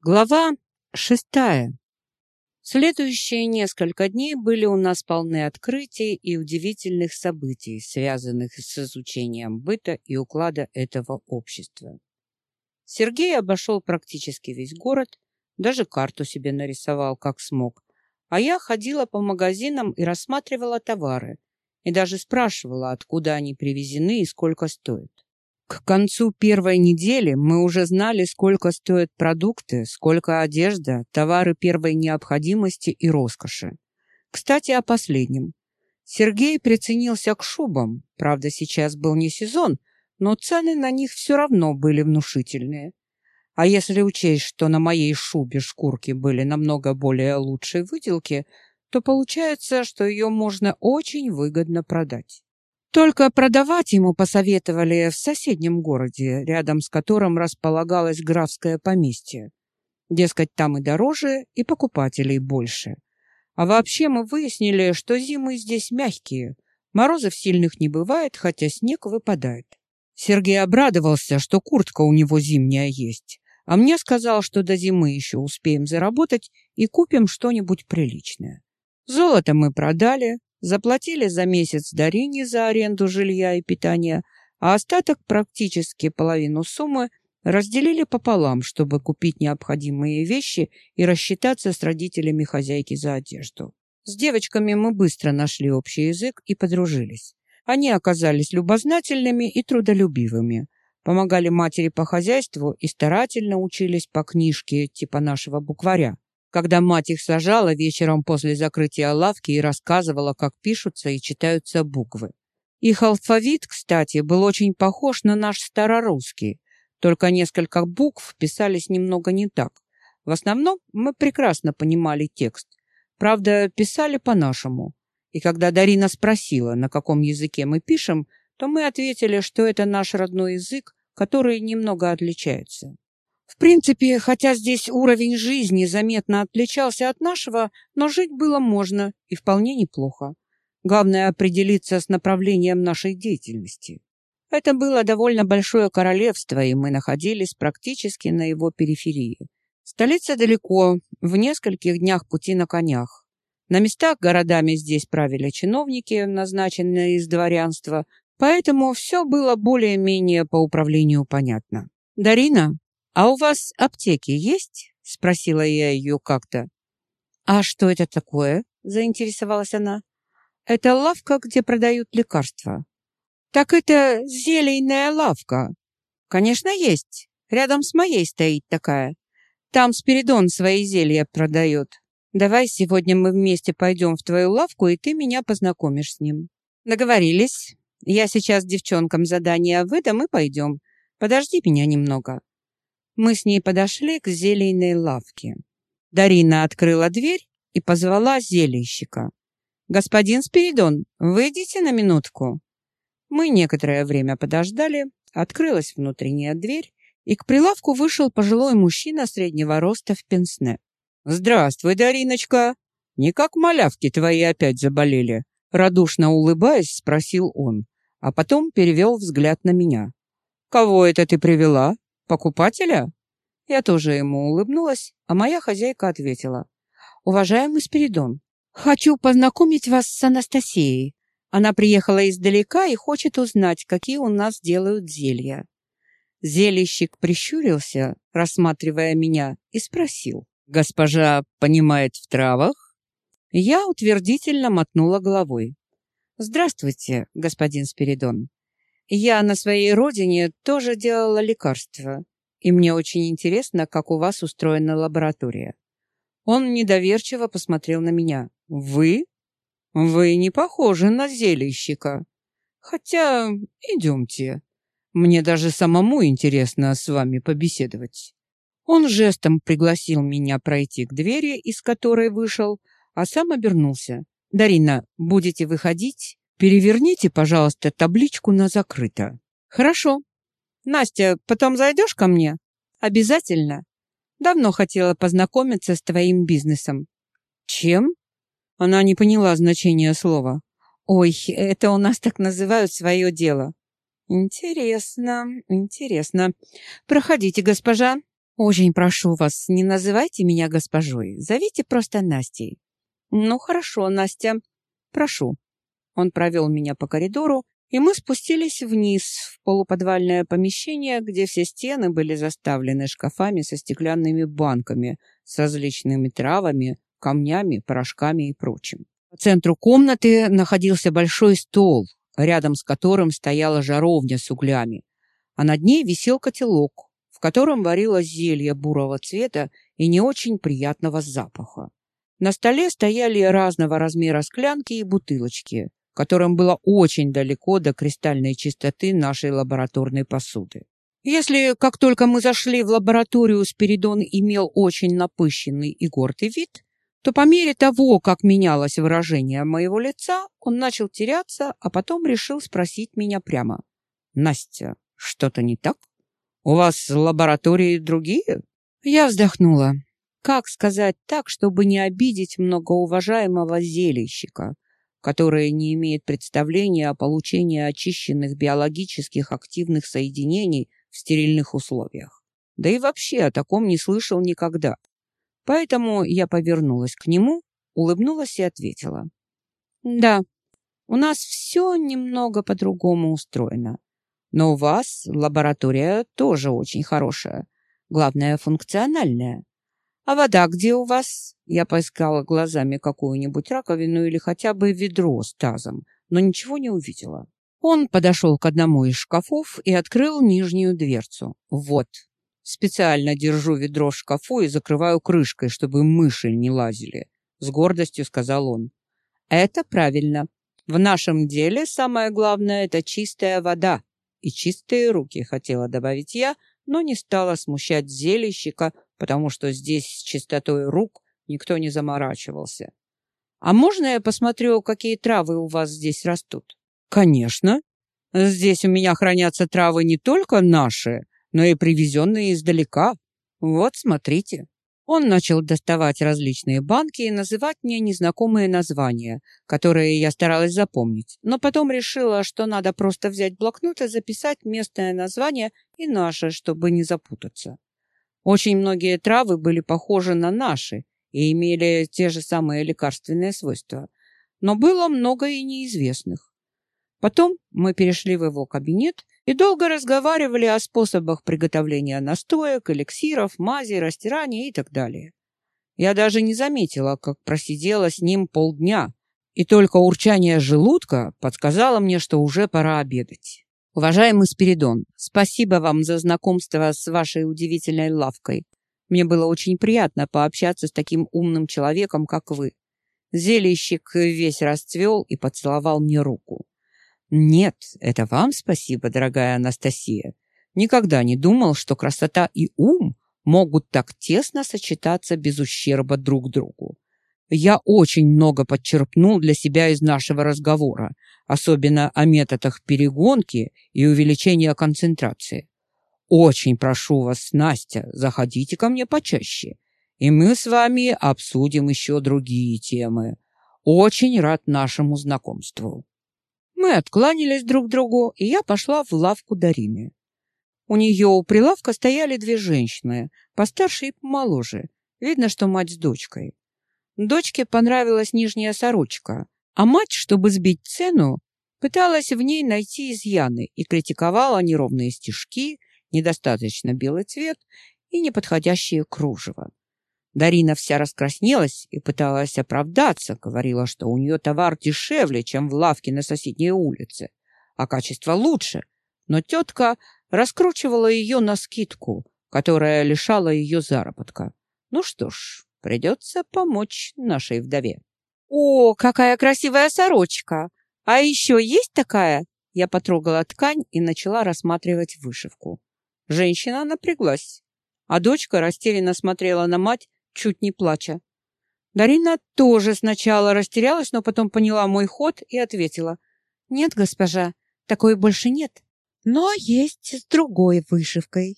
Глава шестая. Следующие несколько дней были у нас полны открытий и удивительных событий, связанных с изучением быта и уклада этого общества. Сергей обошел практически весь город, даже карту себе нарисовал, как смог, а я ходила по магазинам и рассматривала товары, и даже спрашивала, откуда они привезены и сколько стоят. К концу первой недели мы уже знали, сколько стоят продукты, сколько одежда, товары первой необходимости и роскоши. Кстати, о последнем. Сергей приценился к шубам. Правда, сейчас был не сезон, но цены на них все равно были внушительные. А если учесть, что на моей шубе шкурки были намного более лучшей выделки, то получается, что ее можно очень выгодно продать. Только продавать ему посоветовали в соседнем городе, рядом с которым располагалось графское поместье. Дескать, там и дороже, и покупателей больше. А вообще мы выяснили, что зимы здесь мягкие, морозов сильных не бывает, хотя снег выпадает. Сергей обрадовался, что куртка у него зимняя есть, а мне сказал, что до зимы еще успеем заработать и купим что-нибудь приличное. Золото мы продали, Заплатили за месяц Дарине за аренду жилья и питания, а остаток, практически половину суммы, разделили пополам, чтобы купить необходимые вещи и рассчитаться с родителями хозяйки за одежду. С девочками мы быстро нашли общий язык и подружились. Они оказались любознательными и трудолюбивыми, помогали матери по хозяйству и старательно учились по книжке типа нашего букваря когда мать их сажала вечером после закрытия лавки и рассказывала, как пишутся и читаются буквы. Их алфавит, кстати, был очень похож на наш старорусский, только несколько букв писались немного не так. В основном мы прекрасно понимали текст. Правда, писали по-нашему. И когда Дарина спросила, на каком языке мы пишем, то мы ответили, что это наш родной язык, который немного отличается. В принципе, хотя здесь уровень жизни заметно отличался от нашего, но жить было можно и вполне неплохо. Главное определиться с направлением нашей деятельности. Это было довольно большое королевство, и мы находились практически на его периферии. Столица далеко, в нескольких днях пути на конях. На местах городами здесь правили чиновники, назначенные из дворянства, поэтому все было более-менее по управлению понятно. Дарина, «А у вас аптеки есть?» — спросила я ее как-то. «А что это такое?» — заинтересовалась она. «Это лавка, где продают лекарства». «Так это зелейная лавка». «Конечно, есть. Рядом с моей стоит такая. Там Спиридон свои зелья продает. Давай сегодня мы вместе пойдем в твою лавку, и ты меня познакомишь с ним». «Договорились. Я сейчас девчонкам задание выдам и пойдем. Подожди меня немного». Мы с ней подошли к зелейной лавке. Дарина открыла дверь и позвала зельщика. «Господин Спиридон, выйдите на минутку». Мы некоторое время подождали, открылась внутренняя дверь, и к прилавку вышел пожилой мужчина среднего роста в пенсне. «Здравствуй, Дариночка! Не как малявки твои опять заболели?» Радушно улыбаясь, спросил он, а потом перевел взгляд на меня. «Кого это ты привела?» Покупателя? Я тоже ему улыбнулась, а моя хозяйка ответила. Уважаемый Спиридон, хочу познакомить вас с Анастасией. Она приехала издалека и хочет узнать, какие у нас делают зелья. Зельщик прищурился, рассматривая меня, и спросил. «Госпожа понимает в травах?» Я утвердительно мотнула головой. «Здравствуйте, господин Спиридон. Я на своей родине тоже делала лекарства, и мне очень интересно, как у вас устроена лаборатория. Он недоверчиво посмотрел на меня. Вы? Вы не похожи на зельщика. Хотя, идемте. Мне даже самому интересно с вами побеседовать. Он жестом пригласил меня пройти к двери, из которой вышел, а сам обернулся. «Дарина, будете выходить? Переверните, пожалуйста, табличку на закрыто. Хорошо. Настя, потом зайдешь ко мне? Обязательно. Давно хотела познакомиться с твоим бизнесом. Чем? Она не поняла значения слова. Ой, это у нас так называют свое дело. Интересно, интересно. Проходите, госпожа. Очень прошу вас, не называйте меня госпожой, зовите просто Настей. Ну хорошо, Настя. Прошу. Он провел меня по коридору, и мы спустились вниз в полуподвальное помещение, где все стены были заставлены шкафами со стеклянными банками с различными травами, камнями, порошками и прочим. По центру комнаты находился большой стол, рядом с которым стояла жаровня с углями, а над ней висел котелок, в котором варилось зелье бурого цвета и не очень приятного запаха. На столе стояли разного размера склянки и бутылочки, которым было очень далеко до кристальной чистоты нашей лабораторной посуды. Если, как только мы зашли в лабораторию, Спиридон имел очень напыщенный и гордый вид, то по мере того, как менялось выражение моего лица, он начал теряться, а потом решил спросить меня прямо. «Настя, что-то не так? У вас лаборатории другие?» Я вздохнула. Как сказать так, чтобы не обидеть многоуважаемого зельщика, который не имеет представления о получении очищенных биологических активных соединений в стерильных условиях? Да и вообще о таком не слышал никогда. Поэтому я повернулась к нему, улыбнулась и ответила. «Да, у нас все немного по-другому устроено. Но у вас лаборатория тоже очень хорошая. Главное, функциональная. А вода где у вас? Я поискала глазами какую-нибудь раковину или хотя бы ведро с тазом, но ничего не увидела. Он подошел к одному из шкафов и открыл нижнюю дверцу. Вот. Специально держу ведро в шкафу и закрываю крышкой, чтобы мыши не лазили, с гордостью сказал он. Это правильно. В нашем деле самое главное это чистая вода и чистые руки, хотела добавить я, но не стала смущать зельщика, потому что здесь с чистотой рук никто не заморачивался. «А можно я посмотрю, какие травы у вас здесь растут?» «Конечно. Здесь у меня хранятся травы не только наши, но и привезенные издалека. Вот, смотрите». Он начал доставать различные банки и называть мне незнакомые названия, которые я старалась запомнить, но потом решила, что надо просто взять блокнот и записать местное название и наше, чтобы не запутаться. Очень многие травы были похожи на наши и имели те же самые лекарственные свойства, но было много и неизвестных. Потом мы перешли в его кабинет и долго разговаривали о способах приготовления настоек, эликсиров, мазей, растираний и так далее. Я даже не заметила, как просидела с ним полдня, и только урчание желудка подсказало мне, что уже пора обедать. Уважаемый Спиридон, спасибо вам за знакомство с вашей удивительной лавкой. Мне было очень приятно пообщаться с таким умным человеком, как вы. Зельщик весь расцвел и поцеловал мне руку. Нет, это вам спасибо, дорогая Анастасия. Никогда не думал, что красота и ум могут так тесно сочетаться без ущерба друг другу. Я очень много подчерпнул для себя из нашего разговора, особенно о методах перегонки и увеличения концентрации. Очень прошу вас, Настя, заходите ко мне почаще, и мы с вами обсудим еще другие темы. Очень рад нашему знакомству. Мы откланялись друг другу, и я пошла в лавку Дарины. У нее у прилавка стояли две женщины, постарше и помоложе. Видно, что мать с дочкой. Дочке понравилась нижняя сорочка, а мать, чтобы сбить цену, пыталась в ней найти изъяны и критиковала неровные стежки, недостаточно белый цвет и неподходящее кружево. Дарина вся раскраснелась и пыталась оправдаться, говорила, что у нее товар дешевле, чем в лавке на соседней улице, а качество лучше. Но тетка раскручивала ее на скидку, которая лишала ее заработка. Ну что ж, придется помочь нашей вдове. «О, какая красивая сорочка! А еще есть такая?» Я потрогала ткань и начала рассматривать вышивку. Женщина напряглась, а дочка растерянно смотрела на мать, чуть не плача. Дарина тоже сначала растерялась, но потом поняла мой ход и ответила. «Нет, госпожа, такой больше нет, но есть с другой вышивкой».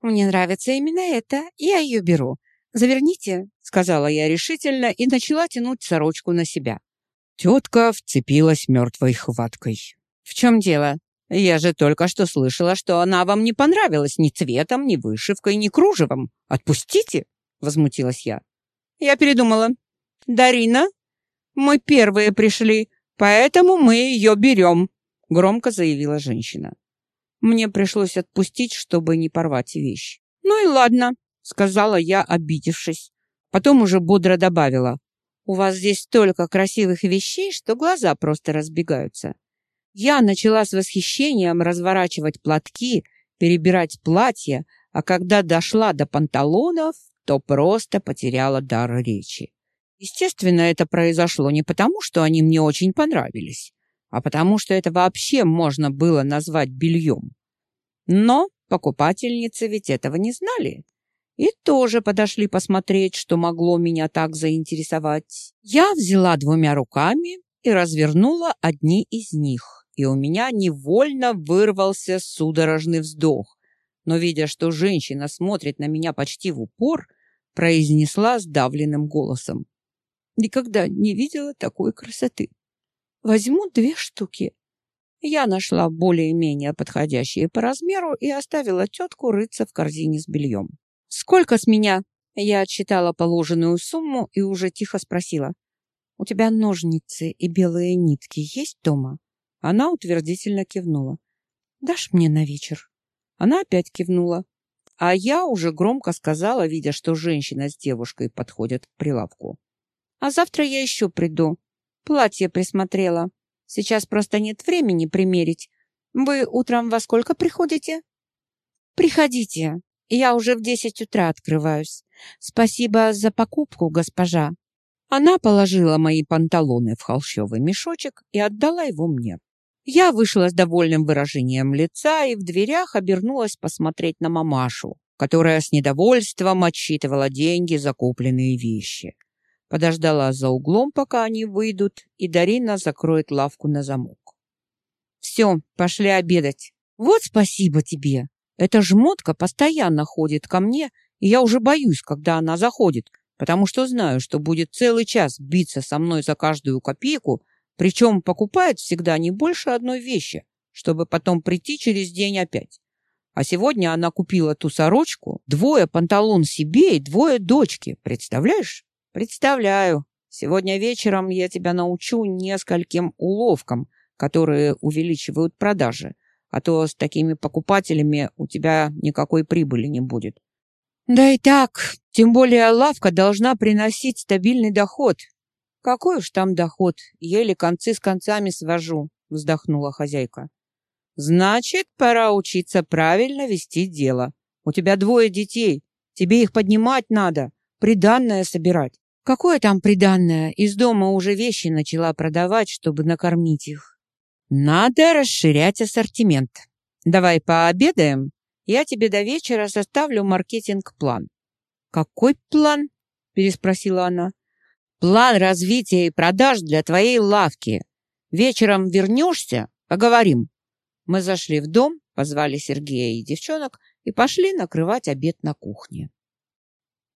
«Мне нравится именно это, я ее беру. Заверните», — сказала я решительно и начала тянуть сорочку на себя. Тетка вцепилась мертвой хваткой. «В чем дело? Я же только что слышала, что она вам не понравилась ни цветом, ни вышивкой, ни кружевом. Отпустите!» — возмутилась я. Я передумала. «Дарина, мы первые пришли, поэтому мы ее берем», — громко заявила женщина. Мне пришлось отпустить, чтобы не порвать вещь. «Ну и ладно», — сказала я, обидевшись. Потом уже бодро добавила. «У вас здесь столько красивых вещей, что глаза просто разбегаются». Я начала с восхищением разворачивать платки, перебирать платья, а когда дошла до панталонов, то просто потеряла дар речи. Естественно, это произошло не потому, что они мне очень понравились, а потому что это вообще можно было назвать бельем. Но покупательницы ведь этого не знали и тоже подошли посмотреть, что могло меня так заинтересовать. Я взяла двумя руками и развернула одни из них, и у меня невольно вырвался судорожный вздох. Но, видя, что женщина смотрит на меня почти в упор, произнесла сдавленным голосом. Никогда не видела такой красоты. Возьму две штуки. Я нашла более-менее подходящие по размеру и оставила тетку рыться в корзине с бельем. «Сколько с меня?» Я отсчитала положенную сумму и уже тихо спросила. «У тебя ножницы и белые нитки есть дома?» Она утвердительно кивнула. «Дашь мне на вечер?» Она опять кивнула. А я уже громко сказала, видя, что женщина с девушкой подходят к прилавку. «А завтра я еще приду. Платье присмотрела. Сейчас просто нет времени примерить. Вы утром во сколько приходите?» «Приходите. Я уже в десять утра открываюсь. Спасибо за покупку, госпожа». Она положила мои панталоны в холщовый мешочек и отдала его мне. Я вышла с довольным выражением лица и в дверях обернулась посмотреть на мамашу, которая с недовольством отсчитывала деньги за купленные вещи. Подождала за углом, пока они выйдут, и Дарина закроет лавку на замок. «Все, пошли обедать. Вот спасибо тебе. Эта жмотка постоянно ходит ко мне, и я уже боюсь, когда она заходит, потому что знаю, что будет целый час биться со мной за каждую копейку, причем покупает всегда не больше одной вещи, чтобы потом прийти через день опять. А сегодня она купила ту сорочку, двое панталон себе и двое дочки. Представляешь? Представляю. Сегодня вечером я тебя научу нескольким уловкам, которые увеличивают продажи а то с такими покупателями у тебя никакой прибыли не будет. Да и так, тем более лавка должна приносить стабильный доход. Какой уж там доход, еле концы с концами свожу, вздохнула хозяйка. Значит, пора учиться правильно вести дело. У тебя двое детей, тебе их поднимать надо, приданное собирать. Какое там приданное? Из дома уже вещи начала продавать, чтобы накормить их. Надо расширять ассортимент. Давай пообедаем, я тебе до вечера составлю маркетинг-план. Какой план? переспросила она. План развития и продаж для твоей лавки. Вечером вернешься, поговорим. Мы зашли в дом, позвали Сергея и девчонок и пошли накрывать обед на кухне.